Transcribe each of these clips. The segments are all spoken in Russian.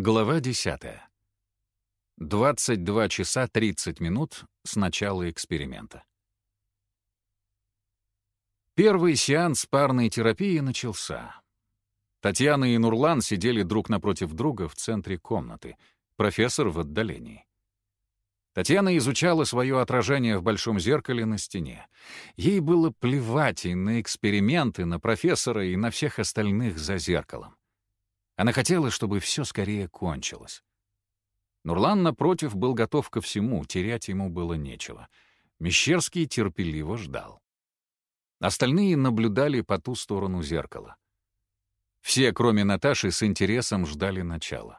Глава 10. 22 часа 30 минут с начала эксперимента. Первый сеанс парной терапии начался. Татьяна и Нурлан сидели друг напротив друга в центре комнаты, профессор в отдалении. Татьяна изучала свое отражение в большом зеркале на стене. Ей было плевать и на эксперименты, на профессора, и на всех остальных за зеркалом. Она хотела, чтобы все скорее кончилось. Нурлан, напротив, был готов ко всему, терять ему было нечего. Мещерский терпеливо ждал. Остальные наблюдали по ту сторону зеркала. Все, кроме Наташи, с интересом ждали начала.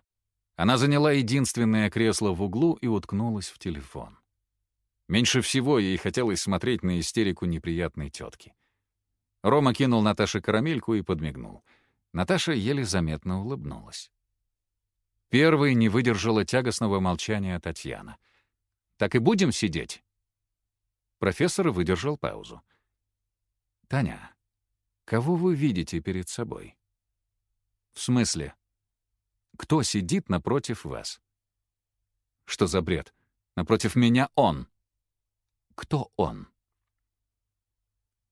Она заняла единственное кресло в углу и уткнулась в телефон. Меньше всего ей хотелось смотреть на истерику неприятной тетки. Рома кинул Наташе карамельку и подмигнул — Наташа еле заметно улыбнулась. Первой не выдержала тягостного молчания Татьяна. «Так и будем сидеть?» Профессор выдержал паузу. «Таня, кого вы видите перед собой?» «В смысле? Кто сидит напротив вас?» «Что за бред? Напротив меня он!» «Кто он?»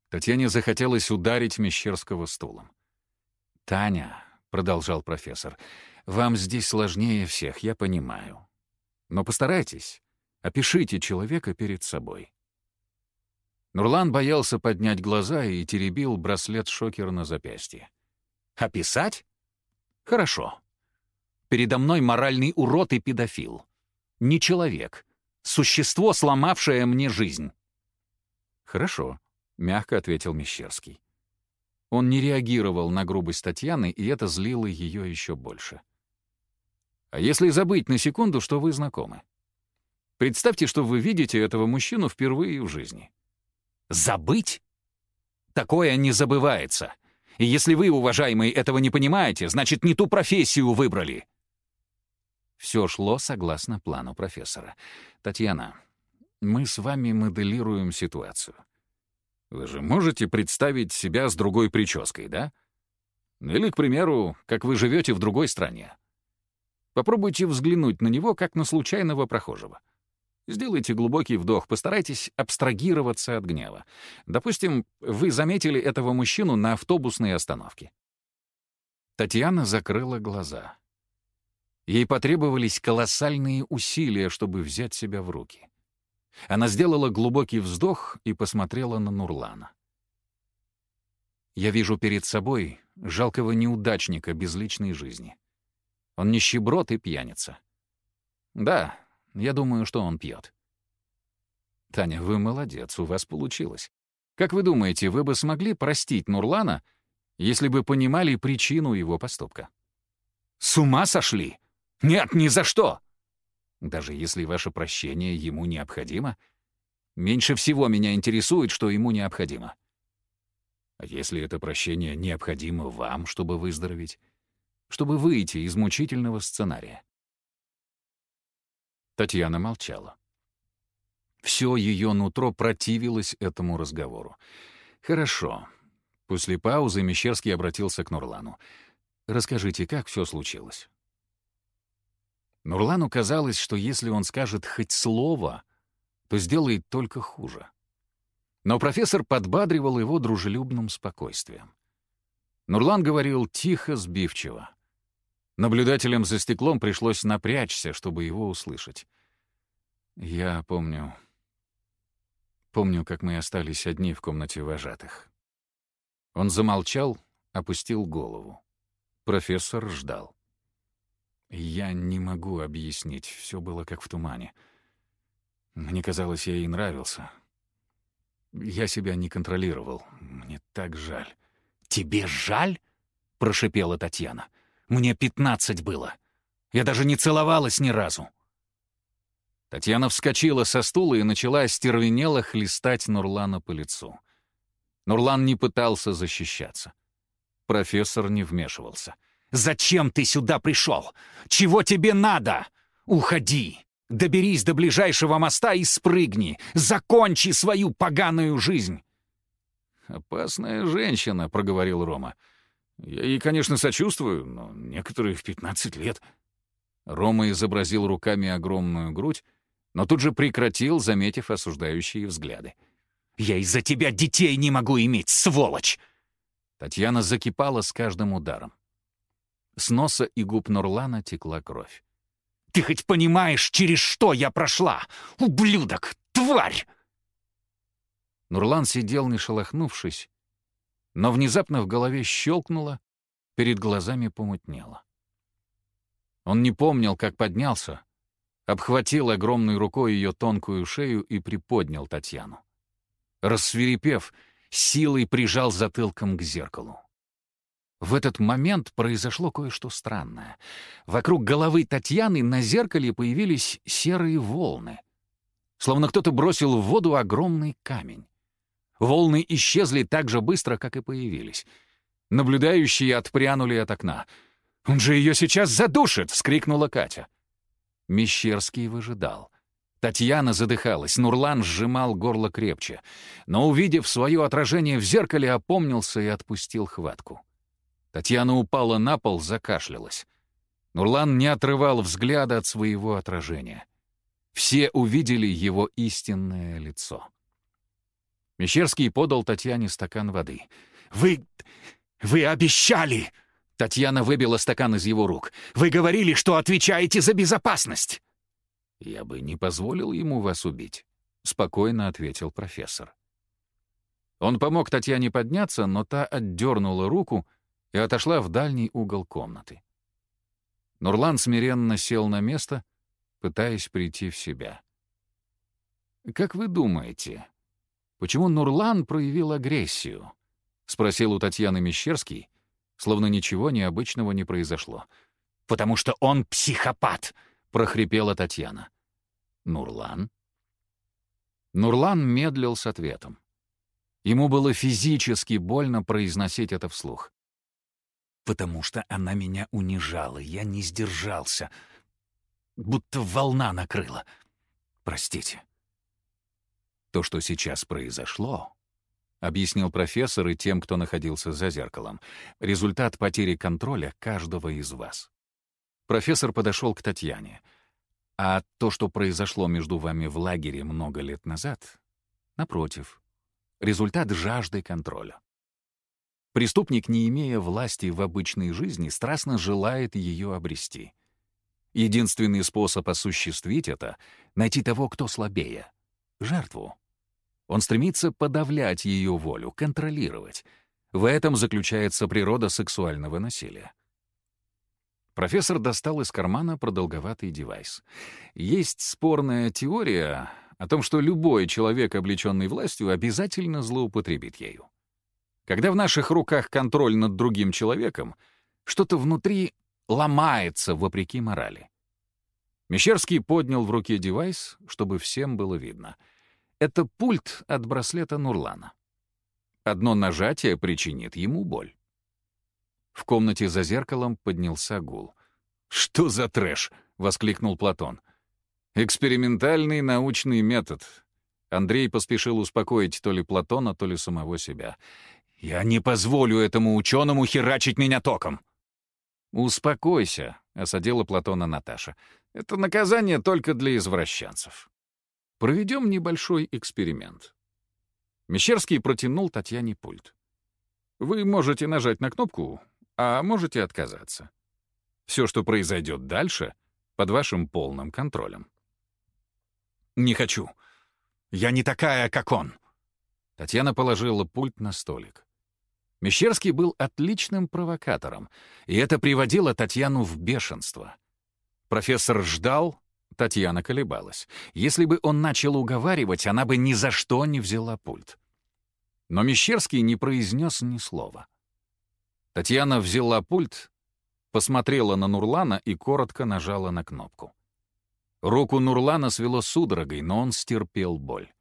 Татьяне захотелось ударить Мещерского стулом. «Таня», — продолжал профессор, — «вам здесь сложнее всех, я понимаю. Но постарайтесь, опишите человека перед собой». Нурлан боялся поднять глаза и теребил браслет-шокер на запястье. «Описать? Хорошо. Передо мной моральный урод и педофил. Не человек. Существо, сломавшее мне жизнь». «Хорошо», — мягко ответил Мещерский. Он не реагировал на грубость Татьяны, и это злило ее еще больше. А если забыть на секунду, что вы знакомы? Представьте, что вы видите этого мужчину впервые в жизни. Забыть? Такое не забывается. И если вы, уважаемый, этого не понимаете, значит, не ту профессию выбрали. Все шло согласно плану профессора. «Татьяна, мы с вами моделируем ситуацию. Вы же можете представить себя с другой прической, да? Или, к примеру, как вы живете в другой стране. Попробуйте взглянуть на него, как на случайного прохожего. Сделайте глубокий вдох, постарайтесь абстрагироваться от гнева. Допустим, вы заметили этого мужчину на автобусной остановке. Татьяна закрыла глаза. Ей потребовались колоссальные усилия, чтобы взять себя в руки. Она сделала глубокий вздох и посмотрела на Нурлана. «Я вижу перед собой жалкого неудачника без личной жизни. Он нищеброд и пьяница. Да, я думаю, что он пьет. Таня, вы молодец, у вас получилось. Как вы думаете, вы бы смогли простить Нурлана, если бы понимали причину его поступка? С ума сошли? Нет, ни за что! Даже если ваше прощение ему необходимо? Меньше всего меня интересует, что ему необходимо. А если это прощение необходимо вам, чтобы выздороветь? Чтобы выйти из мучительного сценария? Татьяна молчала. Все ее нутро противилось этому разговору. «Хорошо». После паузы Мещерский обратился к Нурлану. «Расскажите, как все случилось?» Нурлану казалось, что если он скажет хоть слово, то сделает только хуже. Но профессор подбадривал его дружелюбным спокойствием. Нурлан говорил тихо, сбивчиво. Наблюдателям за стеклом пришлось напрячься, чтобы его услышать. Я помню... Помню, как мы остались одни в комнате вожатых. Он замолчал, опустил голову. Профессор ждал. Я не могу объяснить, все было как в тумане. Мне казалось, я ей нравился. Я себя не контролировал. Мне так жаль. «Тебе жаль?» — прошипела Татьяна. «Мне пятнадцать было. Я даже не целовалась ни разу». Татьяна вскочила со стула и начала остервенело хлестать Нурлана по лицу. Нурлан не пытался защищаться. Профессор не вмешивался — Зачем ты сюда пришел? Чего тебе надо? Уходи! Доберись до ближайшего моста и спрыгни! Закончи свою поганую жизнь!» «Опасная женщина», — проговорил Рома. «Я ей, конечно, сочувствую, но некоторые в пятнадцать лет...» Рома изобразил руками огромную грудь, но тут же прекратил, заметив осуждающие взгляды. «Я из-за тебя детей не могу иметь, сволочь!» Татьяна закипала с каждым ударом. С носа и губ Нурлана текла кровь. «Ты хоть понимаешь, через что я прошла? Ублюдок! Тварь!» Нурлан сидел, не шелохнувшись, но внезапно в голове щелкнуло, перед глазами помутнело. Он не помнил, как поднялся, обхватил огромной рукой ее тонкую шею и приподнял Татьяну. Рассверепев, силой прижал затылком к зеркалу. В этот момент произошло кое-что странное. Вокруг головы Татьяны на зеркале появились серые волны. Словно кто-то бросил в воду огромный камень. Волны исчезли так же быстро, как и появились. Наблюдающие отпрянули от окна. «Он же ее сейчас задушит!» — вскрикнула Катя. Мещерский выжидал. Татьяна задыхалась, Нурлан сжимал горло крепче. Но, увидев свое отражение в зеркале, опомнился и отпустил хватку. Татьяна упала на пол, закашлялась. Нурлан не отрывал взгляда от своего отражения. Все увидели его истинное лицо. Мещерский подал Татьяне стакан воды. «Вы... вы обещали!» Татьяна выбила стакан из его рук. «Вы говорили, что отвечаете за безопасность!» «Я бы не позволил ему вас убить», — спокойно ответил профессор. Он помог Татьяне подняться, но та отдернула руку и отошла в дальний угол комнаты. Нурлан смиренно сел на место, пытаясь прийти в себя. «Как вы думаете, почему Нурлан проявил агрессию?» — спросил у Татьяны Мещерский, словно ничего необычного не произошло. «Потому что он психопат!» — прохрипела Татьяна. «Нурлан?» Нурлан медлил с ответом. Ему было физически больно произносить это вслух потому что она меня унижала, я не сдержался. Будто волна накрыла. Простите. То, что сейчас произошло, — объяснил профессор и тем, кто находился за зеркалом, — результат потери контроля каждого из вас. Профессор подошел к Татьяне. А то, что произошло между вами в лагере много лет назад, напротив, результат жажды контроля. Преступник, не имея власти в обычной жизни, страстно желает ее обрести. Единственный способ осуществить это — найти того, кто слабее — жертву. Он стремится подавлять ее волю, контролировать. В этом заключается природа сексуального насилия. Профессор достал из кармана продолговатый девайс. Есть спорная теория о том, что любой человек, облеченный властью, обязательно злоупотребит ею. Когда в наших руках контроль над другим человеком, что-то внутри ломается вопреки морали. Мещерский поднял в руке девайс, чтобы всем было видно. Это пульт от браслета Нурлана. Одно нажатие причинит ему боль. В комнате за зеркалом поднялся гул. «Что за трэш?» — воскликнул Платон. «Экспериментальный научный метод». Андрей поспешил успокоить то ли Платона, то ли самого себя. Я не позволю этому ученому херачить меня током. «Успокойся», — осадила Платона Наташа. «Это наказание только для извращенцев. Проведем небольшой эксперимент». Мещерский протянул Татьяне пульт. «Вы можете нажать на кнопку, а можете отказаться. Все, что произойдет дальше, под вашим полным контролем». «Не хочу. Я не такая, как он». Татьяна положила пульт на столик. Мещерский был отличным провокатором, и это приводило Татьяну в бешенство. Профессор ждал, Татьяна колебалась. Если бы он начал уговаривать, она бы ни за что не взяла пульт. Но Мещерский не произнес ни слова. Татьяна взяла пульт, посмотрела на Нурлана и коротко нажала на кнопку. Руку Нурлана свело судорогой, но он стерпел боль.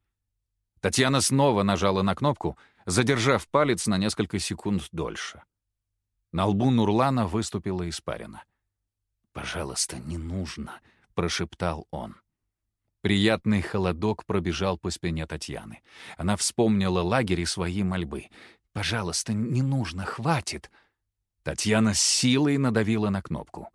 Татьяна снова нажала на кнопку — задержав палец на несколько секунд дольше. На лбу Нурлана выступила испарина. «Пожалуйста, не нужно», — прошептал он. Приятный холодок пробежал по спине Татьяны. Она вспомнила лагерь и свои мольбы. «Пожалуйста, не нужно, хватит!» Татьяна с силой надавила на кнопку.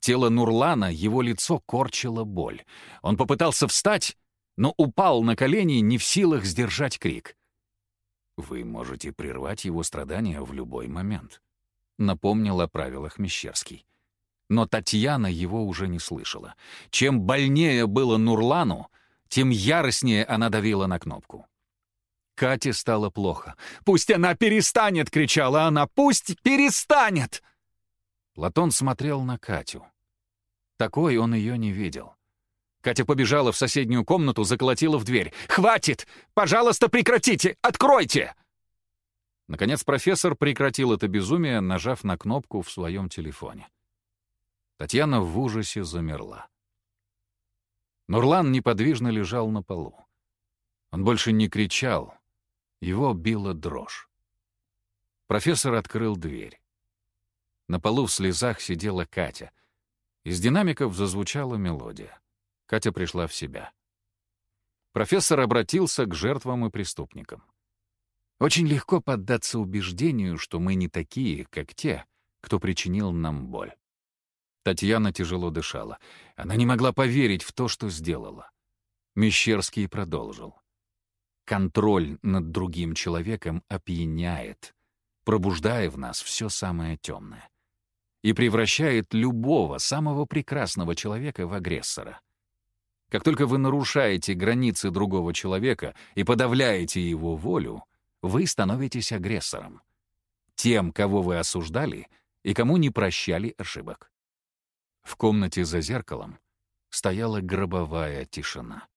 Тело Нурлана, его лицо корчило боль. Он попытался встать, но упал на колени, не в силах сдержать крик. «Вы можете прервать его страдания в любой момент», — напомнил о правилах Мещерский. Но Татьяна его уже не слышала. Чем больнее было Нурлану, тем яростнее она давила на кнопку. Кате стало плохо. «Пусть она перестанет!» — кричала она. «Пусть перестанет!» Платон смотрел на Катю. Такой он ее не видел. Катя побежала в соседнюю комнату, заколотила в дверь. «Хватит! Пожалуйста, прекратите! Откройте!» Наконец профессор прекратил это безумие, нажав на кнопку в своем телефоне. Татьяна в ужасе замерла. Нурлан неподвижно лежал на полу. Он больше не кричал, его била дрожь. Профессор открыл дверь. На полу в слезах сидела Катя. Из динамиков зазвучала мелодия. Катя пришла в себя. Профессор обратился к жертвам и преступникам. Очень легко поддаться убеждению, что мы не такие, как те, кто причинил нам боль. Татьяна тяжело дышала. Она не могла поверить в то, что сделала. Мещерский продолжил. Контроль над другим человеком опьяняет, пробуждая в нас все самое темное и превращает любого самого прекрасного человека в агрессора. Как только вы нарушаете границы другого человека и подавляете его волю, вы становитесь агрессором. Тем, кого вы осуждали и кому не прощали ошибок. В комнате за зеркалом стояла гробовая тишина.